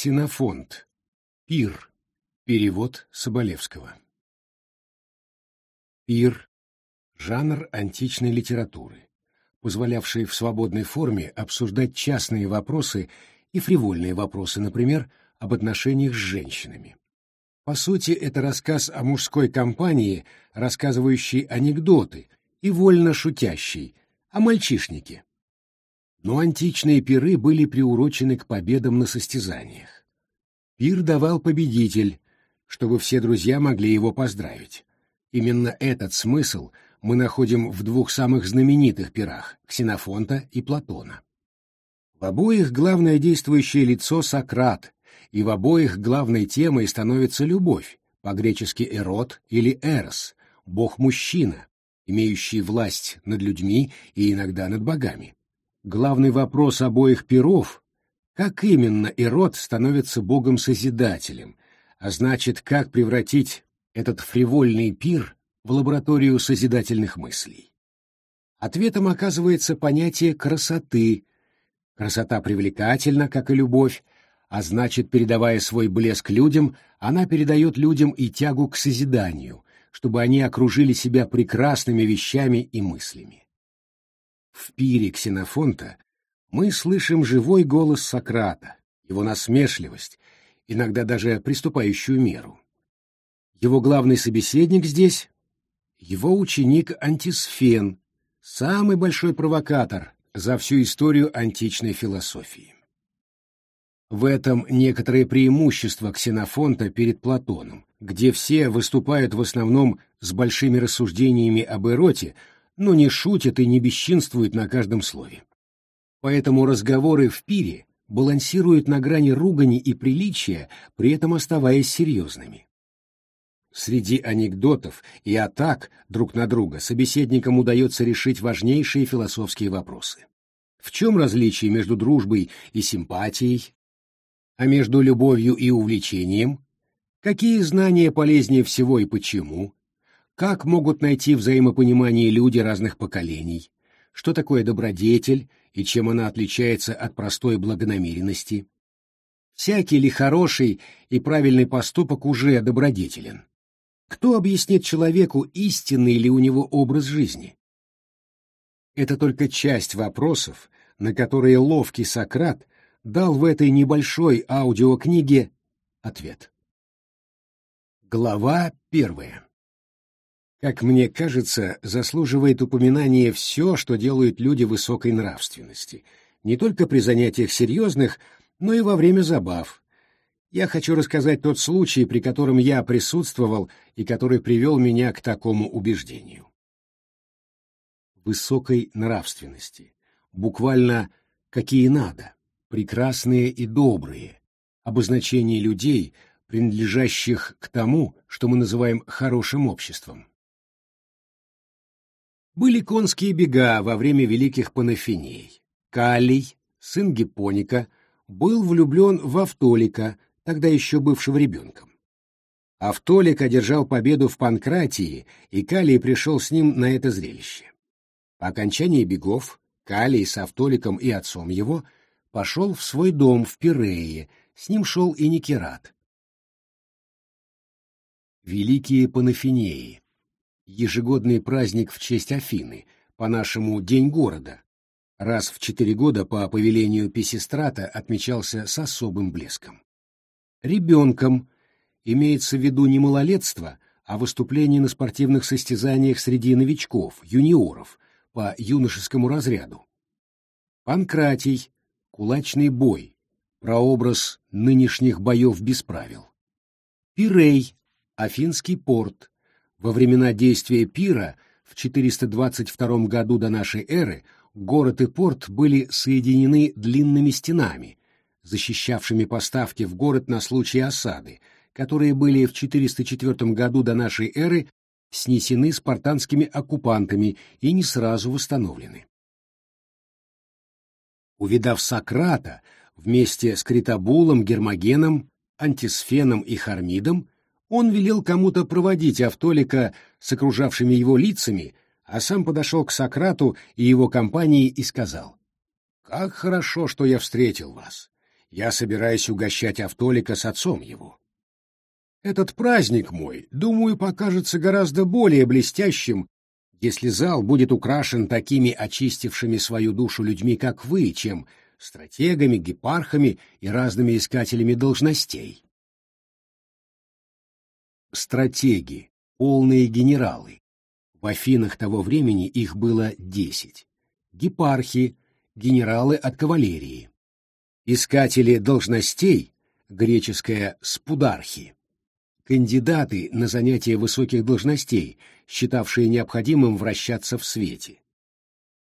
Ксенофонт. Пир. Перевод Соболевского. Пир — жанр античной литературы, позволявший в свободной форме обсуждать частные вопросы и фривольные вопросы, например, об отношениях с женщинами. По сути, это рассказ о мужской компании, рассказывающий анекдоты, и вольно шутящий, о мальчишнике. Но античные пиры были приурочены к победам на состязаниях. Пир давал победитель, чтобы все друзья могли его поздравить. Именно этот смысл мы находим в двух самых знаменитых пирах — Ксенофонта и Платона. В обоих главное действующее лицо — Сократ, и в обоих главной темой становится любовь, по-гречески «эрот» или «эрос», бог-мужчина, имеющий власть над людьми и иногда над богами. Главный вопрос обоих перов — как именно эрот становится богом-созидателем, а значит, как превратить этот фривольный пир в лабораторию созидательных мыслей. Ответом оказывается понятие красоты. Красота привлекательна, как и любовь, а значит, передавая свой блеск людям, она передает людям и тягу к созиданию, чтобы они окружили себя прекрасными вещами и мыслями. В пире Ксенофонта мы слышим живой голос Сократа, его насмешливость, иногда даже приступающую меру. Его главный собеседник здесь — его ученик Антисфен, самый большой провокатор за всю историю античной философии. В этом некоторое преимущество Ксенофонта перед Платоном, где все выступают в основном с большими рассуждениями об эроте, но не шутят и не бесчинствуют на каждом слове. Поэтому разговоры в пире балансируют на грани ругани и приличия, при этом оставаясь серьезными. Среди анекдотов и атак друг на друга собеседникам удается решить важнейшие философские вопросы. В чем различие между дружбой и симпатией, а между любовью и увлечением, какие знания полезнее всего и почему, как могут найти взаимопонимание люди разных поколений, что такое добродетель и чем она отличается от простой благонамеренности. Всякий ли хороший и правильный поступок уже добродетелен? Кто объяснит человеку, истинный ли у него образ жизни? Это только часть вопросов, на которые ловкий Сократ дал в этой небольшой аудиокниге ответ. Глава первая. Как мне кажется, заслуживает упоминания все, что делают люди высокой нравственности, не только при занятиях серьезных, но и во время забав. Я хочу рассказать тот случай, при котором я присутствовал и который привел меня к такому убеждению. Высокой нравственности. Буквально «какие надо» прекрасные и добрые, обозначение людей, принадлежащих к тому, что мы называем хорошим обществом. Были конские бега во время великих панафиней. Калий, сын Гиппоника, был влюблен в Автолика, тогда еще бывшего ребенком. Автолик одержал победу в Панкратии, и Калий пришел с ним на это зрелище. По окончании бегов Калий с Автоликом и отцом его – пошел в свой дом в Пирее, с ним шел и Никерат. Великие Панафинеи. Ежегодный праздник в честь Афины, по-нашему День города. Раз в четыре года по повелению Песистрата отмечался с особым блеском. Ребенком имеется в виду не малолетство, а выступление на спортивных состязаниях среди новичков, юниоров, по юношескому разряду. Панкратий Кулачный бой. Прообраз нынешних боев без правил. Пирей. Афинский порт. Во времена действия пира в 422 году до нашей эры город и порт были соединены длинными стенами, защищавшими поставки в город на случай осады, которые были в 404 году до нашей эры снесены спартанскими оккупантами и не сразу восстановлены. Увидав Сократа вместе с Критобулом, Гермогеном, Антисфеном и Хармидом, он велел кому-то проводить Автолика с окружавшими его лицами, а сам подошел к Сократу и его компании и сказал, «Как хорошо, что я встретил вас. я собираюсь угощать Автолика с отцом его. Этот праздник мой, думаю, покажется гораздо более блестящим, если зал будет украшен такими очистившими свою душу людьми, как вы, чем стратегами, гепархами и разными искателями должностей. Стратеги, полные генералы. В Афинах того времени их было десять. Гепархи, генералы от кавалерии. Искатели должностей, греческое «спудархи», кандидаты на занятие высоких должностей, считавшие необходимым вращаться в свете.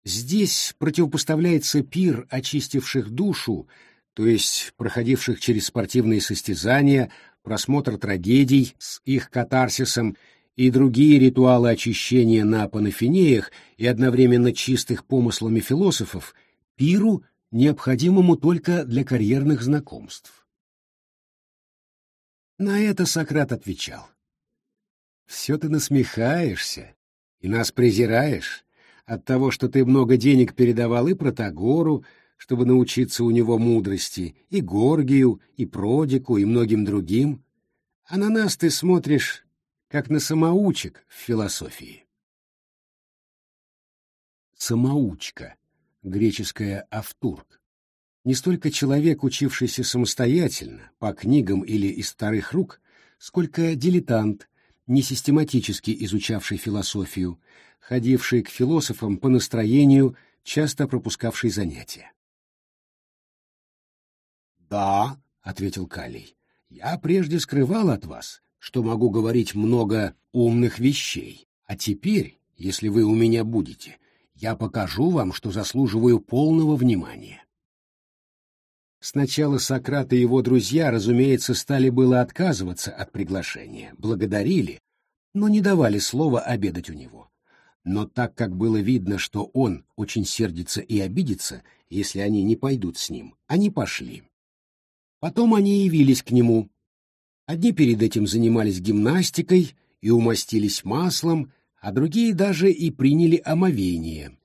Здесь противопоставляется пир очистивших душу, то есть проходивших через спортивные состязания, просмотр трагедий с их катарсисом и другие ритуалы очищения на панафинеях и одновременно чистых помыслами философов, пиру, необходимому только для карьерных знакомств. На это Сократ отвечал. «Все ты насмехаешься и нас презираешь, от того, что ты много денег передавал и Протагору, чтобы научиться у него мудрости, и Горгию, и Продику, и многим другим, а на нас ты смотришь, как на самоучек в философии. Самоучка, греческая «автурк», не столько человек, учившийся самостоятельно, по книгам или из старых рук, сколько дилетант, не систематически изучавший философию, ходивший к философам по настроению, часто пропускавший занятия. «Да», — ответил Калий, — «я прежде скрывал от вас, что могу говорить много умных вещей, а теперь, если вы у меня будете, я покажу вам, что заслуживаю полного внимания». Сначала Сократ и его друзья, разумеется, стали было отказываться от приглашения, благодарили, но не давали слова обедать у него но так как было видно, что он очень сердится и обидится, если они не пойдут с ним, они пошли. Потом они явились к нему. Одни перед этим занимались гимнастикой и умастились маслом, а другие даже и приняли омовение.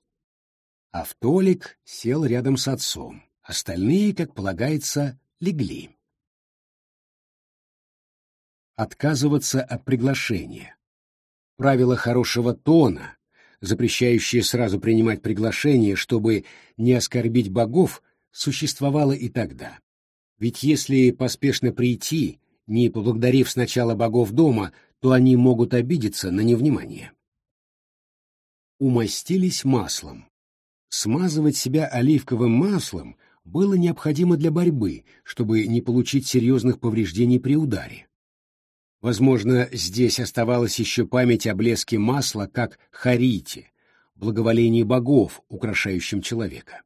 Автолик сел рядом с отцом, остальные, как полагается, легли. Отказываться от приглашения. Правило хорошего тона, запрещающее сразу принимать приглашение, чтобы не оскорбить богов, существовало и тогда. Ведь если поспешно прийти, не поблагодарив сначала богов дома, то они могут обидеться на невнимание. Умастились маслом. Смазывать себя оливковым маслом было необходимо для борьбы, чтобы не получить серьезных повреждений при ударе. Возможно, здесь оставалась еще память о блеске масла как харите, благоволении богов, украшающем человека.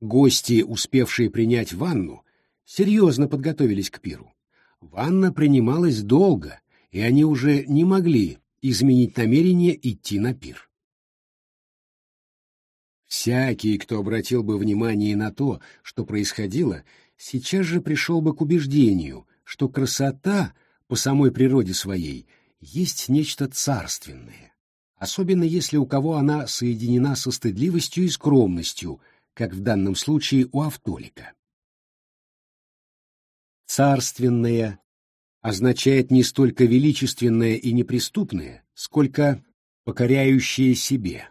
Гости, успевшие принять ванну, серьезно подготовились к пиру. Ванна принималась долго, и они уже не могли изменить намерение идти на пир. Всякий, кто обратил бы внимание на то, что происходило, сейчас же пришел бы к убеждению, что красота — по самой природе своей есть нечто царственное, особенно если у кого она соединена со стыдливостью и скромностью, как в данном случае у Автолика. Царственное означает не столько величественное и неприступное, сколько покоряющее себе.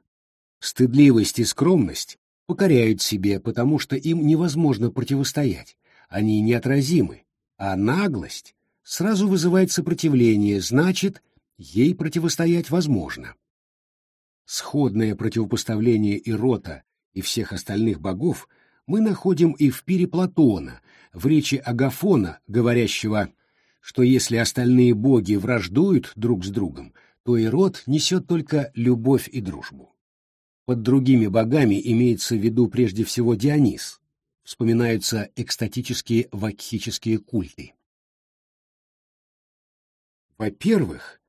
Стыдливость и скромность покоряют себе, потому что им невозможно противостоять, они неотразимы, а наглость сразу вызывает сопротивление, значит, ей противостоять возможно. Сходное противопоставление Ирота и всех остальных богов мы находим и в пире Платона, в речи Агафона, говорящего, что если остальные боги враждуют друг с другом, то Ирод несет только любовь и дружбу. Под другими богами имеется в виду прежде всего Дионис, вспоминаются экстатические вакхические культы. Во-первых,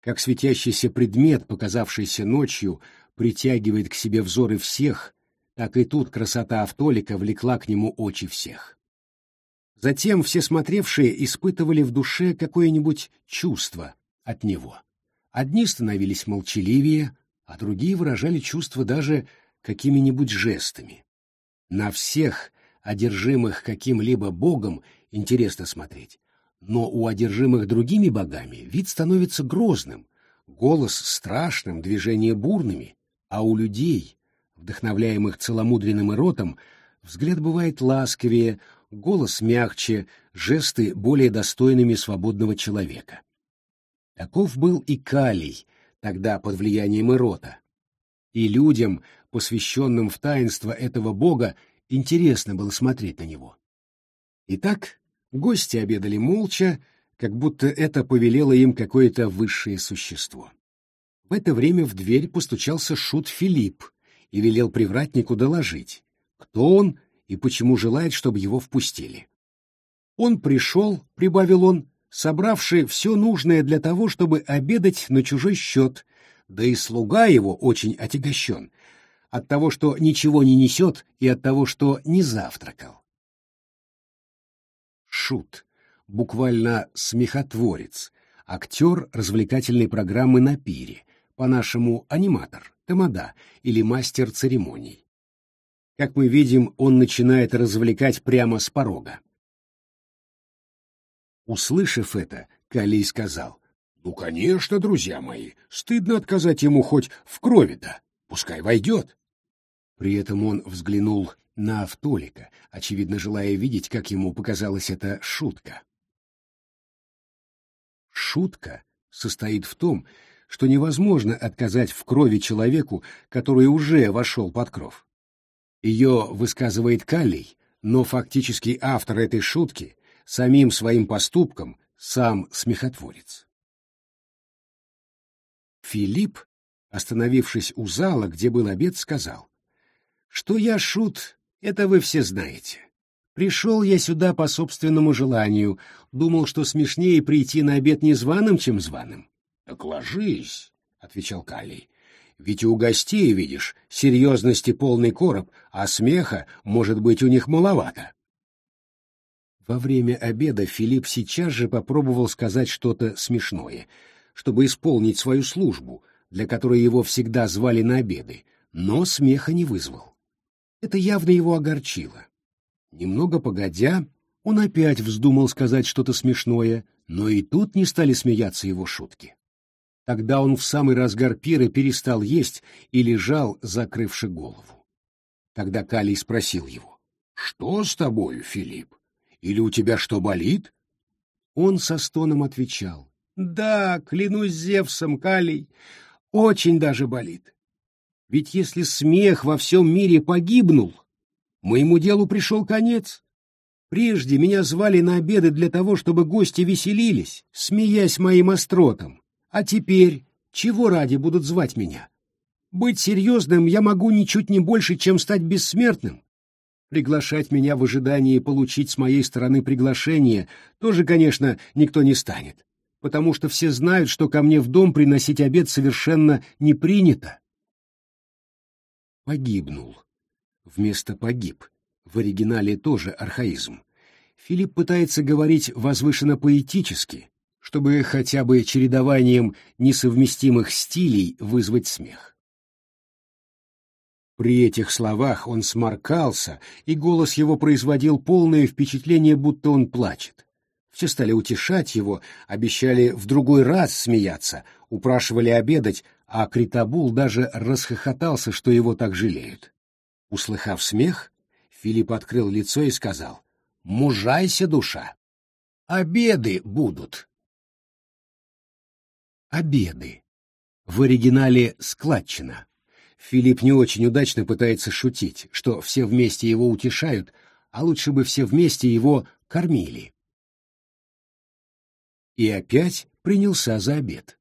как светящийся предмет, показавшийся ночью, притягивает к себе взоры всех, так и тут красота Автолика влекла к нему очи всех. Затем все смотревшие испытывали в душе какое-нибудь чувство от него. Одни становились молчаливее, а другие выражали чувства даже какими-нибудь жестами. На всех одержимых каким-либо богом, интересно смотреть, но у одержимых другими богами вид становится грозным, голос страшным, движения бурными, а у людей, вдохновляемых целомудренным эротом, взгляд бывает ласковее, голос мягче, жесты более достойными свободного человека. Таков был и Калий, тогда под влиянием эрота. И людям, посвященным в таинство этого бога, интересно было смотреть на него. Итак, гости обедали молча, как будто это повелело им какое-то высшее существо. В это время в дверь постучался шут Филипп и велел привратнику доложить, кто он и почему желает, чтобы его впустили. Он пришел, — прибавил он, — собравший все нужное для того, чтобы обедать на чужой счет, да и слуга его очень отягощен от того, что ничего не несет, и от того, что не завтракал. Шут, буквально смехотворец, актер развлекательной программы на пире, по-нашему аниматор, тамада или мастер церемоний. Как мы видим, он начинает развлекать прямо с порога. Услышав это, Калий сказал, «Ну, конечно, друзья мои, стыдно отказать ему хоть в крови-то, пускай войдет». При этом он взглянул на Автолика, очевидно желая видеть, как ему показалась эта шутка. Шутка состоит в том, что невозможно отказать в крови человеку, который уже вошел под кров. Ее высказывает Каллий, но фактически автор этой шутки самим своим поступком сам смехотворец. Филипп, остановившись у зала, где был обед, сказал, что я шут, это вы все знаете. Пришел я сюда по собственному желанию, думал, что смешнее прийти на обед незваным, чем званым. — Так ложись, — отвечал Калий. Ведь у гостей, видишь, серьезности полный короб, а смеха, может быть, у них маловато. Во время обеда Филипп сейчас же попробовал сказать что-то смешное, чтобы исполнить свою службу, для которой его всегда звали на обеды, но смеха не вызвал. Это явно его огорчило. Немного погодя, он опять вздумал сказать что-то смешное, но и тут не стали смеяться его шутки. Тогда он в самый разгар пира перестал есть и лежал, закрывши голову. Тогда Калий спросил его, «Что с тобою, Филипп? Или у тебя что болит?» Он со стоном отвечал, «Да, клянусь Зевсом, Калий, очень даже болит. Ведь если смех во всем мире погибнул, моему делу пришел конец. Прежде меня звали на обеды для того, чтобы гости веселились, смеясь моим остротам. А теперь чего ради будут звать меня? Быть серьезным я могу ничуть не больше, чем стать бессмертным. Приглашать меня в ожидании получить с моей стороны приглашение тоже, конечно, никто не станет, потому что все знают, что ко мне в дом приносить обед совершенно не принято. Погибнул. Вместо погиб. В оригинале тоже архаизм. Филипп пытается говорить возвышенно-поэтически, чтобы хотя бы чередованием несовместимых стилей вызвать смех. При этих словах он сморкался, и голос его производил полное впечатление, будто он плачет. Все стали утешать его, обещали в другой раз смеяться, упрашивали обедать, а Критабул даже расхохотался, что его так жалеют. Услыхав смех, Филипп открыл лицо и сказал, «Мужайся, душа! Обеды будут!» Обеды. В оригинале «складчина». Филипп не очень удачно пытается шутить, что все вместе его утешают, а лучше бы все вместе его кормили. И опять принялся за обед.